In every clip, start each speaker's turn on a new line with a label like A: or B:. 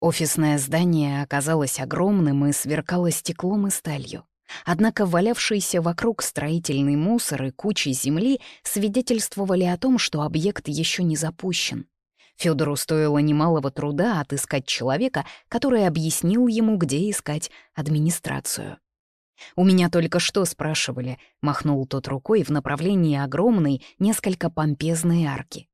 A: Офисное здание оказалось огромным и сверкало стеклом и сталью. Однако валявшийся вокруг строительный мусор и кучи земли свидетельствовали о том, что объект еще не запущен. Федору стоило немалого труда отыскать человека, который объяснил ему, где искать администрацию. «У меня только что спрашивали», — махнул тот рукой в направлении огромной, несколько помпезной арки.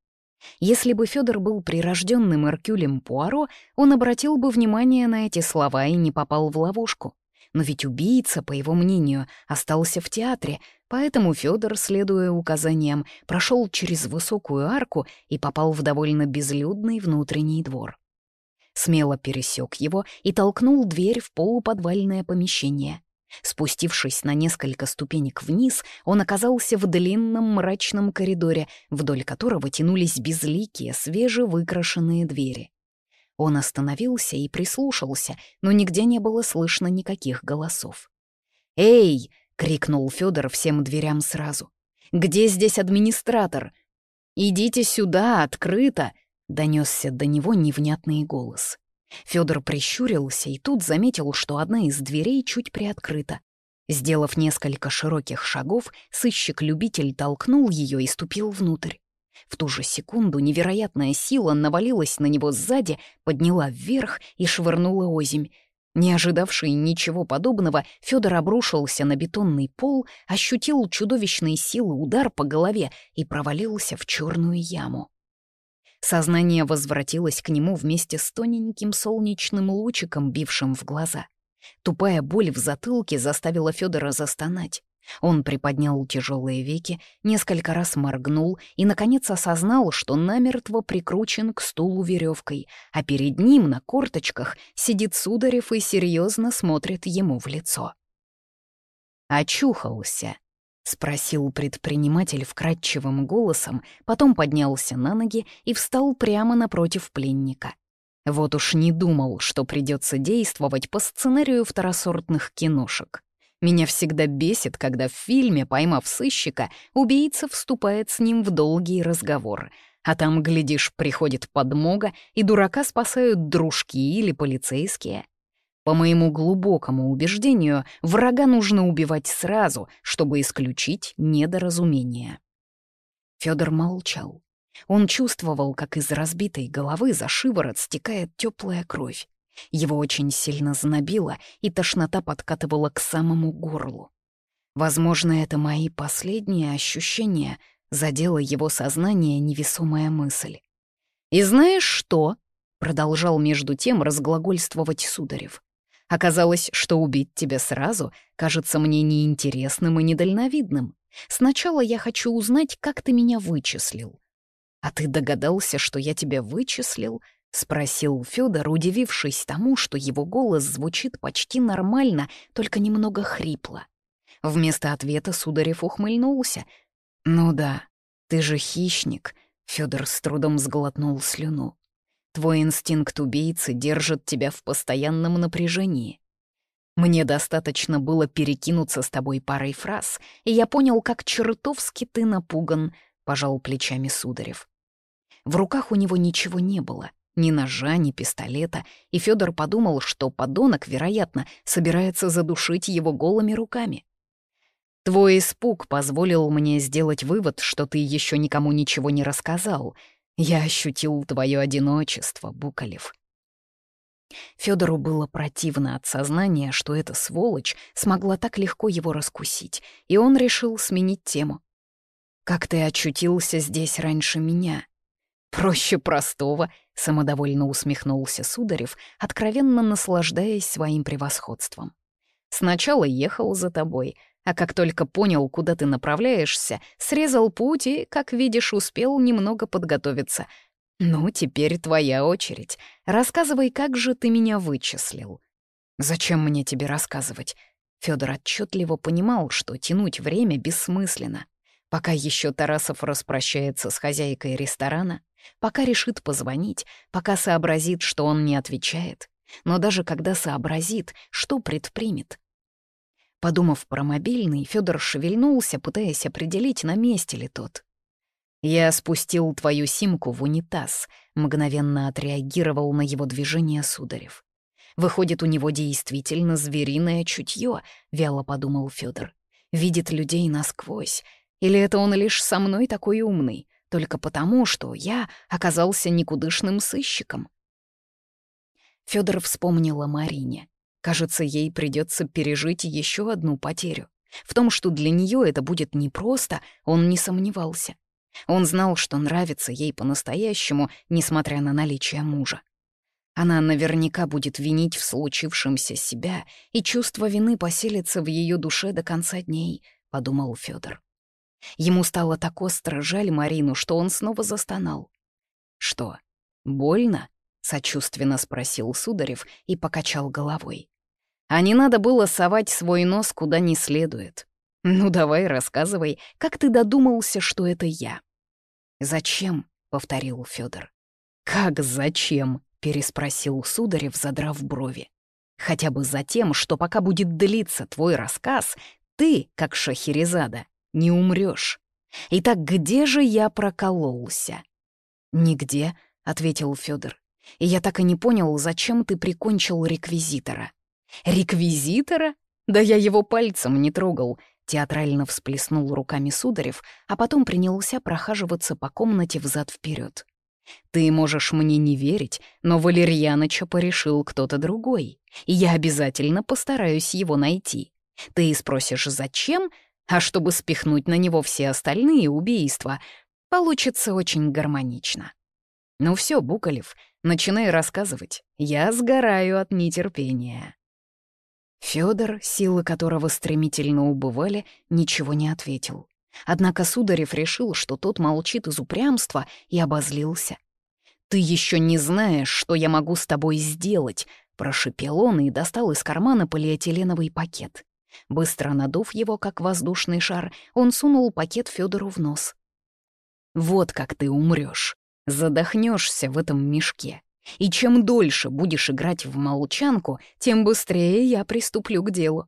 A: Если бы Федор был прирожденным Эркюлем Пуаро, он обратил бы внимание на эти слова и не попал в ловушку. Но ведь убийца, по его мнению, остался в театре, поэтому Федор, следуя указаниям, прошел через высокую арку и попал в довольно безлюдный внутренний двор. Смело пересек его и толкнул дверь в полуподвальное помещение. Спустившись на несколько ступенек вниз, он оказался в длинном мрачном коридоре, вдоль которого тянулись безликие, свежевыкрашенные двери. Он остановился и прислушался, но нигде не было слышно никаких голосов. «Эй!» — крикнул Федор всем дверям сразу. «Где здесь администратор? Идите сюда, открыто!» — донесся до него невнятный голос. Федор прищурился и тут заметил, что одна из дверей чуть приоткрыта. Сделав несколько широких шагов, сыщик-любитель толкнул ее и ступил внутрь. В ту же секунду невероятная сила навалилась на него сзади, подняла вверх и швырнула озимь. Не ожидавший ничего подобного, Федор обрушился на бетонный пол, ощутил чудовищной силы удар по голове и провалился в черную яму. Сознание возвратилось к нему вместе с тоненьким солнечным лучиком, бившим в глаза. Тупая боль в затылке заставила Федора застонать. Он приподнял тяжелые веки, несколько раз моргнул и, наконец, осознал, что намертво прикручен к стулу веревкой, а перед ним на корточках сидит Сударев и серьезно смотрит ему в лицо. «Очухался», — спросил предприниматель вкрадчивым голосом, потом поднялся на ноги и встал прямо напротив пленника. Вот уж не думал, что придется действовать по сценарию второсортных киношек. Меня всегда бесит, когда в фильме, поймав сыщика, убийца вступает с ним в долгий разговор. А там, глядишь, приходит подмога, и дурака спасают дружки или полицейские. По моему глубокому убеждению, врага нужно убивать сразу, чтобы исключить недоразумение. Федор молчал. Он чувствовал, как из разбитой головы за шиворот стекает теплая кровь. Его очень сильно знобило, и тошнота подкатывала к самому горлу. Возможно, это мои последние ощущения, задела его сознание невесомая мысль. «И знаешь что?» — продолжал между тем разглагольствовать Сударев. «Оказалось, что убить тебя сразу кажется мне неинтересным и недальновидным. Сначала я хочу узнать, как ты меня вычислил. А ты догадался, что я тебя вычислил?» — спросил Федор, удивившись тому, что его голос звучит почти нормально, только немного хрипло. Вместо ответа Сударев ухмыльнулся. «Ну да, ты же хищник», — Федор с трудом сглотнул слюну. «Твой инстинкт убийцы держит тебя в постоянном напряжении. Мне достаточно было перекинуться с тобой парой фраз, и я понял, как чертовски ты напуган», — пожал плечами Сударев. В руках у него ничего не было — ни ножа, ни пистолета, и Федор подумал, что подонок, вероятно, собирается задушить его голыми руками. «Твой испуг позволил мне сделать вывод, что ты еще никому ничего не рассказал. Я ощутил твое одиночество, Букалев». Федору было противно от сознания, что эта сволочь смогла так легко его раскусить, и он решил сменить тему. «Как ты очутился здесь раньше меня?» «Проще простого», — самодовольно усмехнулся Сударев, откровенно наслаждаясь своим превосходством. «Сначала ехал за тобой, а как только понял, куда ты направляешься, срезал путь и, как видишь, успел немного подготовиться. Ну, теперь твоя очередь. Рассказывай, как же ты меня вычислил». «Зачем мне тебе рассказывать?» Федор отчетливо понимал, что тянуть время бессмысленно. Пока еще Тарасов распрощается с хозяйкой ресторана, пока решит позвонить, пока сообразит, что он не отвечает. Но даже когда сообразит, что предпримет? Подумав про мобильный, Федор шевельнулся, пытаясь определить, на месте ли тот. «Я спустил твою симку в унитаз», — мгновенно отреагировал на его движение Сударев. «Выходит, у него действительно звериное чутье», — вяло подумал Федор. «Видит людей насквозь. Или это он лишь со мной такой умный, только потому, что я оказался никудышным сыщиком?» Федор вспомнил о Марине. Кажется, ей придется пережить еще одну потерю. В том, что для нее это будет непросто, он не сомневался. Он знал, что нравится ей по-настоящему, несмотря на наличие мужа. Она наверняка будет винить в случившемся себя, и чувство вины поселится в ее душе до конца дней, — подумал Федор. Ему стало так остро жаль Марину, что он снова застонал. «Что, больно?» — сочувственно спросил Сударев и покачал головой. «А не надо было совать свой нос куда не следует. «Ну давай, рассказывай, как ты додумался, что это я?» «Зачем?» — повторил Федор. «Как зачем?» — переспросил Сударев, задрав брови. «Хотя бы за тем, что пока будет длиться твой рассказ, ты, как Шахерезада, не умрешь. Итак, где же я прокололся?» «Нигде», — ответил Федор. «И я так и не понял, зачем ты прикончил реквизитора». «Реквизитора? Да я его пальцем не трогал. Театрально всплеснул руками Сударев, а потом принялся прохаживаться по комнате взад вперед. «Ты можешь мне не верить, но Валерьяныча порешил кто-то другой, и я обязательно постараюсь его найти. Ты спросишь, зачем? А чтобы спихнуть на него все остальные убийства, получится очень гармонично. Ну все, Буколев, начинай рассказывать. Я сгораю от нетерпения». Федор, силы которого стремительно убывали, ничего не ответил. Однако Сударев решил, что тот молчит из упрямства, и обозлился. «Ты еще не знаешь, что я могу с тобой сделать», — прошипел он и достал из кармана полиэтиленовый пакет. Быстро надув его, как воздушный шар, он сунул пакет Федору в нос. «Вот как ты умрешь, задохнешься в этом мешке. И чем дольше будешь играть в молчанку, тем быстрее я приступлю к делу.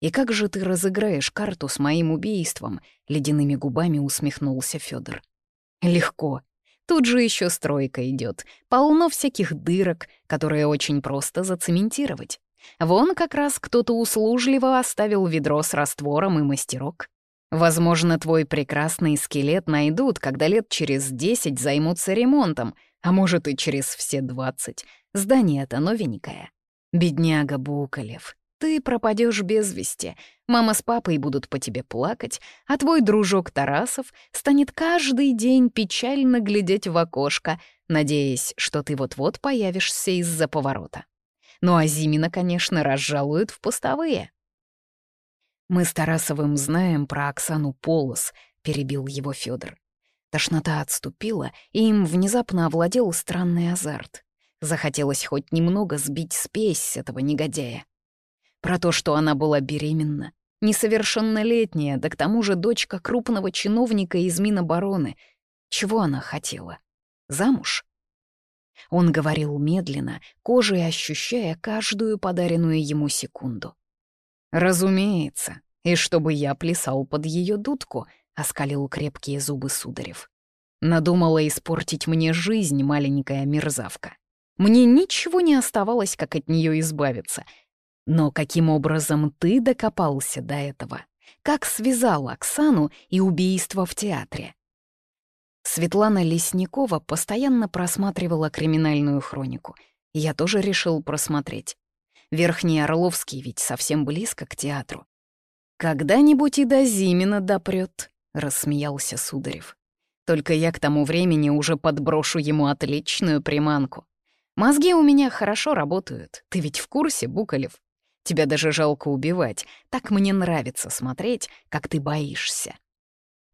A: «И как же ты разыграешь карту с моим убийством?» — ледяными губами усмехнулся Федор. «Легко. Тут же еще стройка идет. Полно всяких дырок, которые очень просто зацементировать. Вон как раз кто-то услужливо оставил ведро с раствором и мастерок. Возможно, твой прекрасный скелет найдут, когда лет через десять займутся ремонтом, а может и через все двадцать. Здание-то новенькое. Бедняга Буколев, ты пропадешь без вести. Мама с папой будут по тебе плакать, а твой дружок Тарасов станет каждый день печально глядеть в окошко, надеясь, что ты вот-вот появишься из-за поворота. Ну а Зимина, конечно, разжалуют в пустовые. «Мы с Тарасовым знаем про Оксану Полос», — перебил его Федор. Тошнота отступила, и им внезапно овладел странный азарт. Захотелось хоть немного сбить спесь с этого негодяя. Про то, что она была беременна, несовершеннолетняя, да к тому же дочка крупного чиновника из Минобороны. Чего она хотела? Замуж? Он говорил медленно, кожей ощущая каждую подаренную ему секунду. «Разумеется, и чтобы я плясал под ее дудку», — оскалил крепкие зубы Сударев. Надумала испортить мне жизнь, маленькая мерзавка. Мне ничего не оставалось, как от нее избавиться. Но каким образом ты докопался до этого? Как связал Оксану и убийство в театре? Светлана Лесникова постоянно просматривала криминальную хронику. Я тоже решил просмотреть. Верхний Орловский ведь совсем близко к театру. «Когда-нибудь и до Зимина допрет», — рассмеялся Сударев. «Только я к тому времени уже подброшу ему отличную приманку. Мозги у меня хорошо работают, ты ведь в курсе, Буколев? Тебя даже жалко убивать, так мне нравится смотреть, как ты боишься».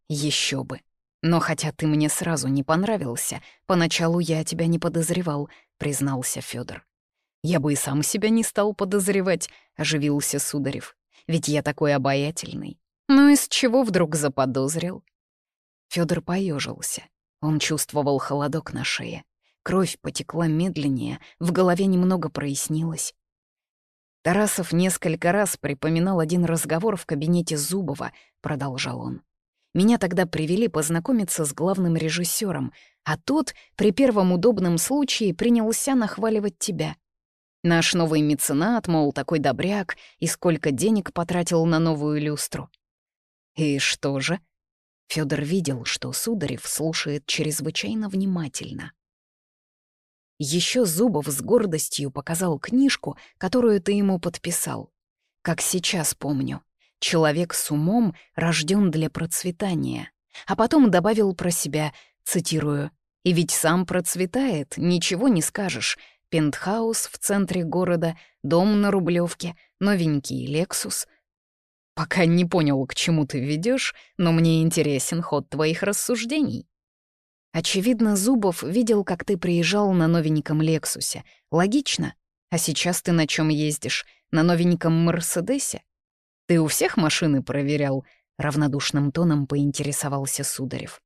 A: Еще бы. Но хотя ты мне сразу не понравился, поначалу я тебя не подозревал», — признался Федор. «Я бы и сам себя не стал подозревать», — оживился Сударев. «Ведь я такой обаятельный. Ну из чего вдруг заподозрил?» Федор поежился. Он чувствовал холодок на шее. Кровь потекла медленнее, в голове немного прояснилось. Тарасов несколько раз припоминал один разговор в кабинете Зубова, продолжал он. Меня тогда привели познакомиться с главным режиссером, а тот при первом удобном случае принялся нахваливать тебя. Наш новый меценат, мол, такой добряк, и сколько денег потратил на новую люстру. И что же? Федор видел, что Сударев слушает чрезвычайно внимательно. Еще Зубов с гордостью показал книжку, которую ты ему подписал. Как сейчас помню. Человек с умом рожден для процветания. А потом добавил про себя, цитирую, «И ведь сам процветает, ничего не скажешь. Пентхаус в центре города, дом на Рублевке, новенький «Лексус». Пока не понял, к чему ты ведешь, но мне интересен ход твоих рассуждений. Очевидно, Зубов видел, как ты приезжал на новеньком «Лексусе». Логично. А сейчас ты на чем ездишь? На новеньком «Мерседесе»? Ты у всех машины проверял?» — равнодушным тоном поинтересовался Сударев.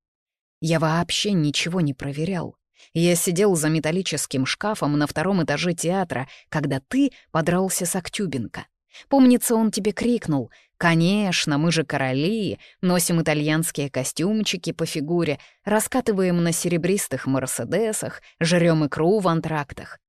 A: «Я вообще ничего не проверял. Я сидел за металлическим шкафом на втором этаже театра, когда ты подрался с Актюбенко. Помнится, он тебе крикнул «Конечно, мы же короли, носим итальянские костюмчики по фигуре, раскатываем на серебристых мерседесах, жрем икру в антрактах».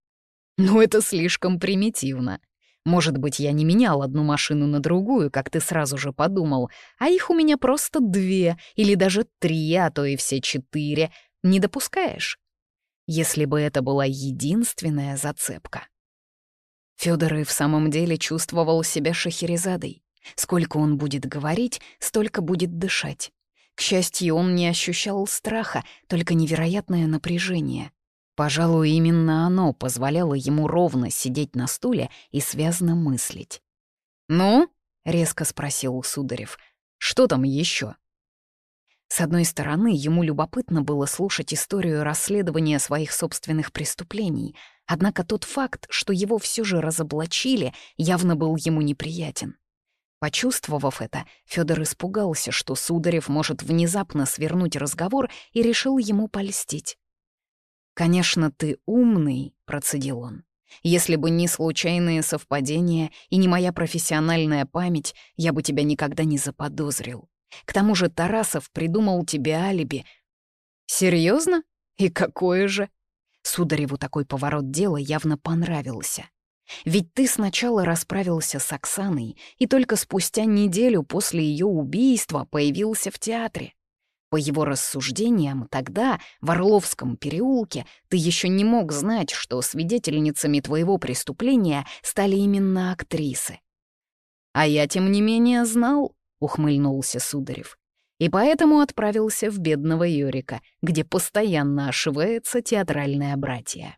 A: Ну, это слишком примитивно. Может быть, я не менял одну машину на другую, как ты сразу же подумал, а их у меня просто две или даже три, а то и все четыре. Не допускаешь? Если бы это была единственная зацепка. Фёдор и в самом деле чувствовал себя Шахерезадой. Сколько он будет говорить, столько будет дышать. К счастью, он не ощущал страха, только невероятное напряжение. Пожалуй, именно оно позволяло ему ровно сидеть на стуле и связно мыслить. «Ну?» — резко спросил Сударев. «Что там еще? С одной стороны, ему любопытно было слушать историю расследования своих собственных преступлений, однако тот факт, что его все же разоблачили, явно был ему неприятен. Почувствовав это, Федор испугался, что Сударев может внезапно свернуть разговор и решил ему польстить. «Конечно, ты умный», — процедил он. «Если бы не случайные совпадения и не моя профессиональная память, я бы тебя никогда не заподозрил. К тому же Тарасов придумал тебе алиби. Серьезно? И какое же? Судареву такой поворот дела явно понравился. Ведь ты сначала расправился с Оксаной, и только спустя неделю после ее убийства появился в театре. По его рассуждениям, тогда, в Орловском переулке, ты еще не мог знать, что свидетельницами твоего преступления стали именно актрисы. А я, тем не менее, знал, ухмыльнулся Сударев. И поэтому отправился в бедного Йорика, где постоянно ошивается театральное братья.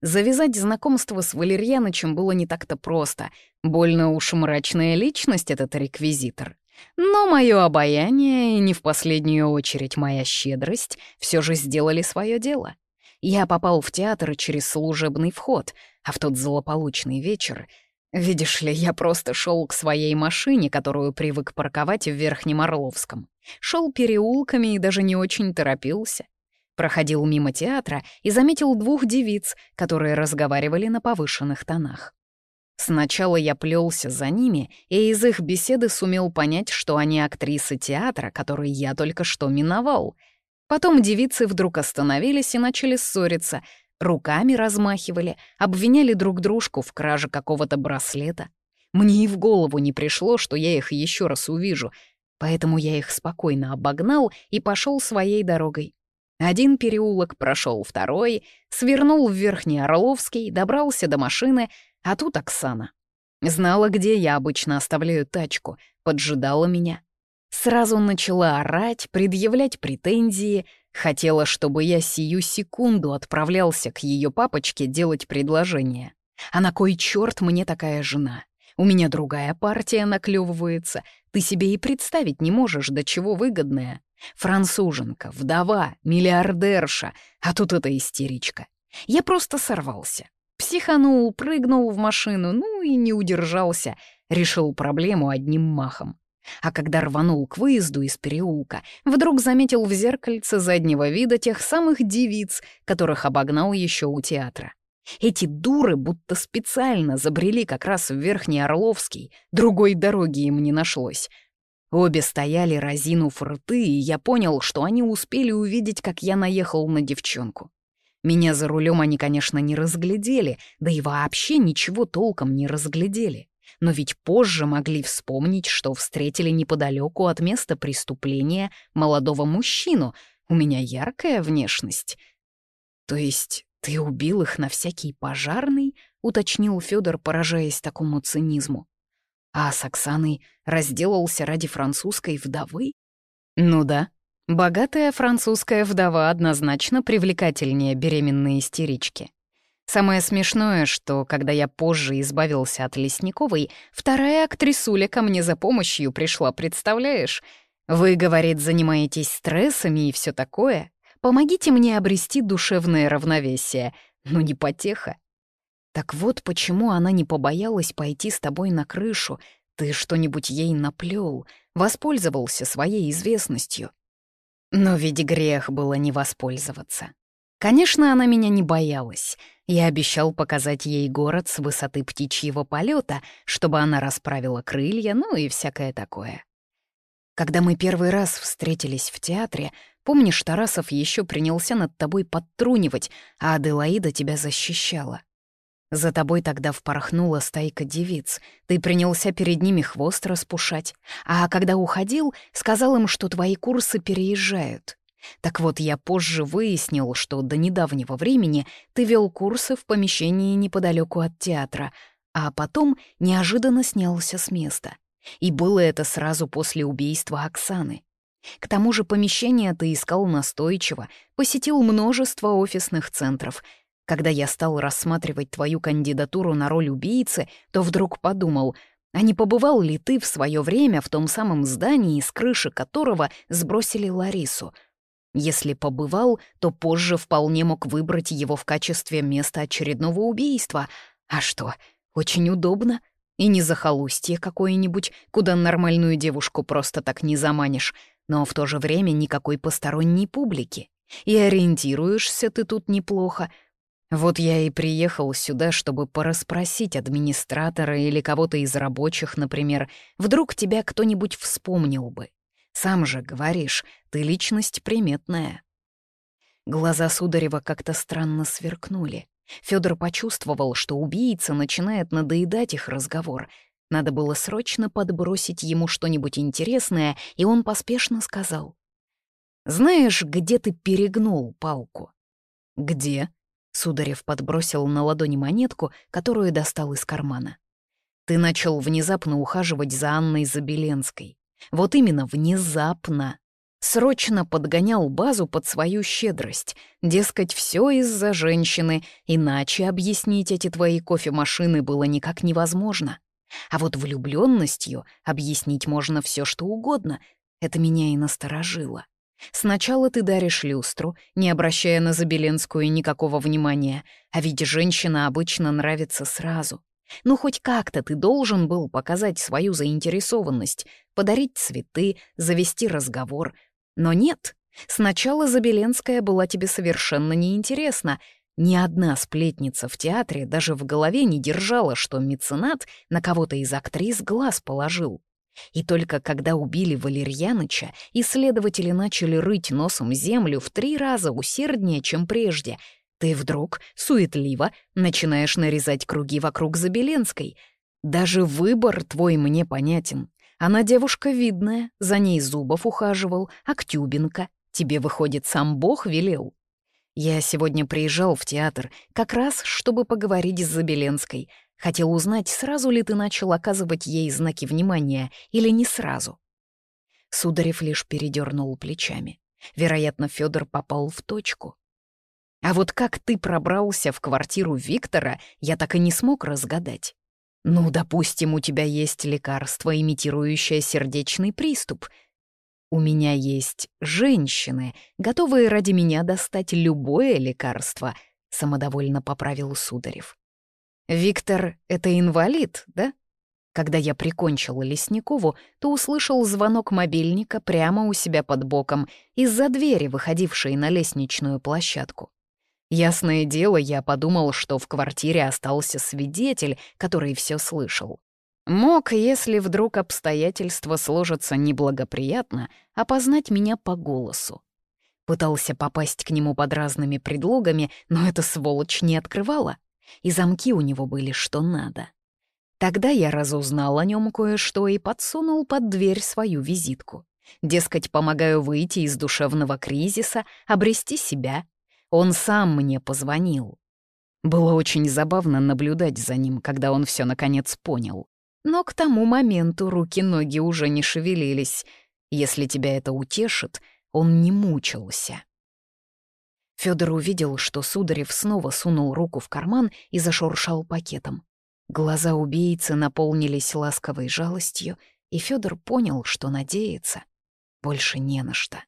A: Завязать знакомство с Валерьянычем было не так-то просто. Больно уж мрачная личность этот реквизитор. Но мое обаяние и не в последнюю очередь моя щедрость все же сделали свое дело. Я попал в театр через служебный вход, а в тот злополучный вечер Видишь ли, я просто шел к своей машине, которую привык парковать в Верхнем Орловском. Шел переулками и даже не очень торопился. Проходил мимо театра и заметил двух девиц, которые разговаривали на повышенных тонах. Сначала я плелся за ними, и из их беседы сумел понять, что они актрисы театра, который я только что миновал. Потом девицы вдруг остановились и начали ссориться, руками размахивали, обвиняли друг дружку в краже какого-то браслета. Мне и в голову не пришло, что я их еще раз увижу, поэтому я их спокойно обогнал и пошел своей дорогой. Один переулок прошел второй, свернул в Верхний Орловский, добрался до машины, а тут Оксана. Знала, где я обычно оставляю тачку, поджидала меня. Сразу начала орать, предъявлять претензии, Хотела, чтобы я сию секунду отправлялся к ее папочке делать предложение. А на кой черт мне такая жена? У меня другая партия наклевывается. Ты себе и представить не можешь, до чего выгодная. Француженка, вдова, миллиардерша, а тут эта истеричка. Я просто сорвался. Психанул, прыгнул в машину, ну и не удержался. Решил проблему одним махом а когда рванул к выезду из переулка, вдруг заметил в зеркальце заднего вида тех самых девиц, которых обогнал еще у театра. Эти дуры будто специально забрели как раз в Верхний Орловский, другой дороги им не нашлось. Обе стояли, разинув рты, и я понял, что они успели увидеть, как я наехал на девчонку. Меня за рулем они, конечно, не разглядели, да и вообще ничего толком не разглядели. Но ведь позже могли вспомнить, что встретили неподалеку от места преступления молодого мужчину. У меня яркая внешность. То есть ты убил их на всякий пожарный? уточнил Федор, поражаясь такому цинизму. А с Оксаной разделался ради французской вдовы? Ну да, Богатая французская вдова однозначно привлекательнее беременной истерички. Самое смешное, что, когда я позже избавился от Лесниковой, вторая актрисуля ко мне за помощью пришла, представляешь? Вы, говорит, занимаетесь стрессами и все такое. Помогите мне обрести душевное равновесие. Ну не потеха. Так вот почему она не побоялась пойти с тобой на крышу. Ты что-нибудь ей наплел, воспользовался своей известностью. Но ведь грех было не воспользоваться. Конечно, она меня не боялась. Я обещал показать ей город с высоты птичьего полета, чтобы она расправила крылья, ну и всякое такое. Когда мы первый раз встретились в театре, помнишь, Тарасов еще принялся над тобой подтрунивать, а Аделаида тебя защищала. За тобой тогда впорхнула стайка девиц. Ты принялся перед ними хвост распушать. А когда уходил, сказал им, что твои курсы переезжают. Так вот, я позже выяснил, что до недавнего времени ты вел курсы в помещении неподалеку от театра, а потом неожиданно снялся с места. И было это сразу после убийства Оксаны. К тому же помещение ты искал настойчиво, посетил множество офисных центров — когда я стал рассматривать твою кандидатуру на роль убийцы, то вдруг подумал, а не побывал ли ты в свое время в том самом здании, с крыши которого сбросили Ларису? Если побывал, то позже вполне мог выбрать его в качестве места очередного убийства. А что, очень удобно. И не захолустье какое-нибудь, куда нормальную девушку просто так не заманишь, но в то же время никакой посторонней публики. И ориентируешься ты тут неплохо — вот я и приехал сюда, чтобы порасспросить администратора или кого-то из рабочих, например. Вдруг тебя кто-нибудь вспомнил бы. Сам же говоришь, ты личность приметная. Глаза Сударева как-то странно сверкнули. Федор почувствовал, что убийца начинает надоедать их разговор. Надо было срочно подбросить ему что-нибудь интересное, и он поспешно сказал. «Знаешь, где ты перегнул палку?» «Где?» Сударев подбросил на ладони монетку, которую достал из кармана. «Ты начал внезапно ухаживать за Анной Забеленской. Вот именно внезапно. Срочно подгонял базу под свою щедрость. Дескать, все из-за женщины, иначе объяснить эти твои кофемашины было никак невозможно. А вот влюбленностью объяснить можно все, что угодно. Это меня и насторожило. Сначала ты даришь люстру, не обращая на Забеленскую никакого внимания, а ведь женщина обычно нравится сразу. Ну, хоть как-то ты должен был показать свою заинтересованность, подарить цветы, завести разговор. Но нет, сначала Забеленская была тебе совершенно неинтересна. Ни одна сплетница в театре даже в голове не держала, что меценат на кого-то из актрис глаз положил. И только когда убили Валерьяныча, исследователи начали рыть носом землю в три раза усерднее, чем прежде. Ты вдруг, суетливо, начинаешь нарезать круги вокруг Забеленской. Даже выбор твой мне понятен. Она девушка видная, за ней Зубов ухаживал, Актюбинка. Тебе, выходит, сам Бог велел. Я сегодня приезжал в театр, как раз, чтобы поговорить с Забеленской — Хотел узнать, сразу ли ты начал оказывать ей знаки внимания или не сразу. Сударев лишь передернул плечами. Вероятно, Федор попал в точку. А вот как ты пробрался в квартиру Виктора, я так и не смог разгадать. Ну, допустим, у тебя есть лекарство, имитирующее сердечный приступ. У меня есть женщины, готовые ради меня достать любое лекарство, самодовольно поправил Сударев. «Виктор — это инвалид, да?» Когда я прикончил Лесникову, то услышал звонок мобильника прямо у себя под боком, из-за двери, выходившей на лестничную площадку. Ясное дело, я подумал, что в квартире остался свидетель, который все слышал. Мог, если вдруг обстоятельства сложатся неблагоприятно, опознать меня по голосу. Пытался попасть к нему под разными предлогами, но эта сволочь не открывала. И замки у него были что надо. Тогда я разузнал о нем кое-что и подсунул под дверь свою визитку. Дескать, помогаю выйти из душевного кризиса, обрести себя. Он сам мне позвонил. Было очень забавно наблюдать за ним, когда он все наконец понял. Но к тому моменту руки-ноги уже не шевелились. Если тебя это утешит, он не мучился. Федор увидел, что Сударев снова сунул руку в карман и зашуршал пакетом. Глаза убийцы наполнились ласковой жалостью, и Федор понял, что надеяться больше не на что.